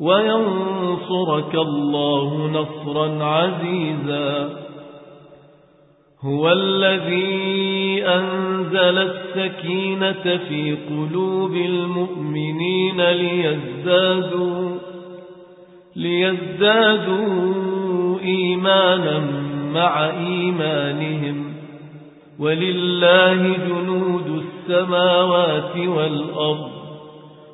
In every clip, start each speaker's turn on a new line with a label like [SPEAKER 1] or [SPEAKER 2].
[SPEAKER 1] وينصرك الله نصرا عزيزا هو الذي أنزل السكينة في قلوب المؤمنين ليزدادوا ليزدادوا إيمانا مع إيمانهم ولله جنود السماوات والأرض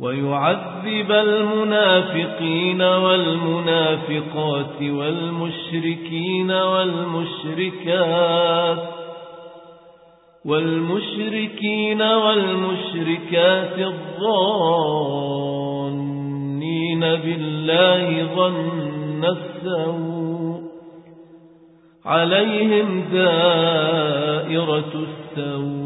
[SPEAKER 1] ويعذب المنافقين والمنافقات والمشركين والمشركات والمشركين والمشركات الظانين بالله ظن السوء عليهم دائرة السوء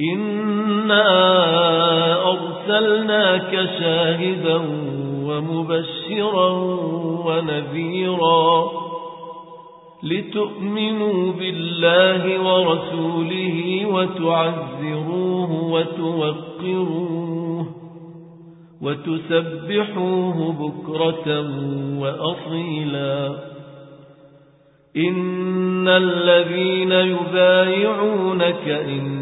[SPEAKER 1] إنا أرسلناك شاهدا ومبشرا ونذيرا لتؤمنوا بالله ورسوله وتعزروه وتوقروه وتسبحوه بكرة وأصيلا إن الذين يبايعونك إن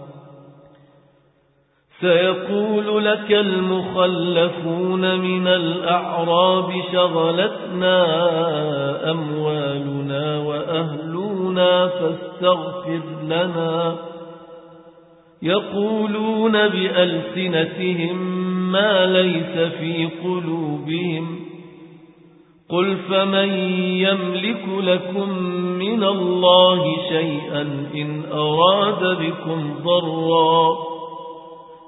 [SPEAKER 1] سيقول لك المخلفون من الأعراب شغلتنا أموالنا وأهلنا فاستغفر لنا يقولون بألسنتهم ما ليس في قلوبهم قل فمن يملك لكم من الله شيئا إن أراد بكم ضرًّا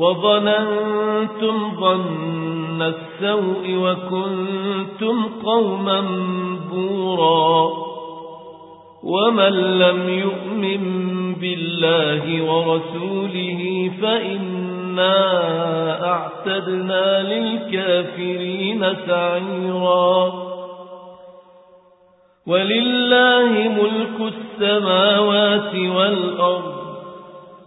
[SPEAKER 1] وظننتم ظن السوء وكنتم قوما بورا ومن لم يؤمن بالله ورسوله فإنا أعتدنا للكافرين سعيرا ولله ملك السماوات والأرض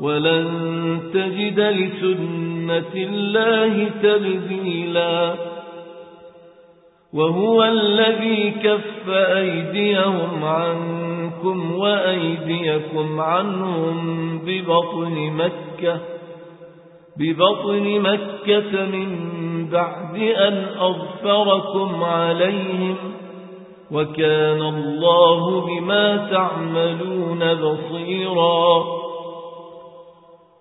[SPEAKER 1] ولن تجد لسنة الله تبذيلا وهو الذي كف أيديهم عنكم وأيديكم عنهم ببطن مكة ببطن مكة من بعد أن أغفركم عليهم وكان الله بما تعملون بصيراً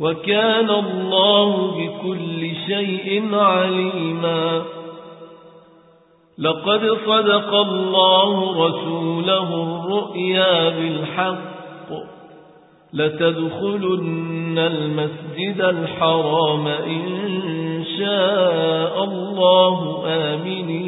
[SPEAKER 1] وكان الله بكل شيء عليما لقد صدق الله رسوله الرؤيا بالحق لتدخلن المسجد الحرام إن شاء الله آمنين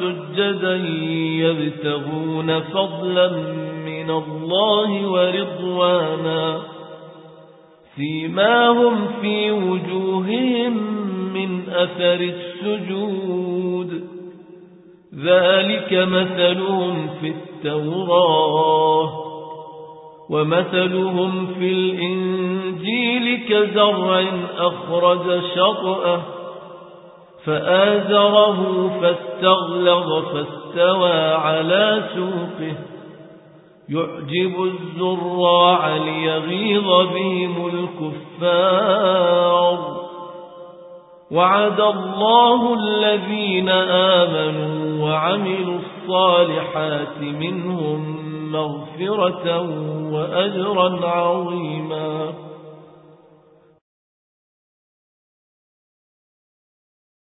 [SPEAKER 1] سجدا يبتغون فضلا من الله ورضوانا فيما هم في وجوههم من أثر السجود ذلك مثلهم في التوراة ومثلهم في الإنجيل كزرع أخرج شطأه فآزره فاستغلظ فاستوى على سوقه يعجب الزراع ليغيظ بهم الكفار وعد الله الذين آمنوا وعملوا الصالحات منهم مغفرة وأجرا عظيماً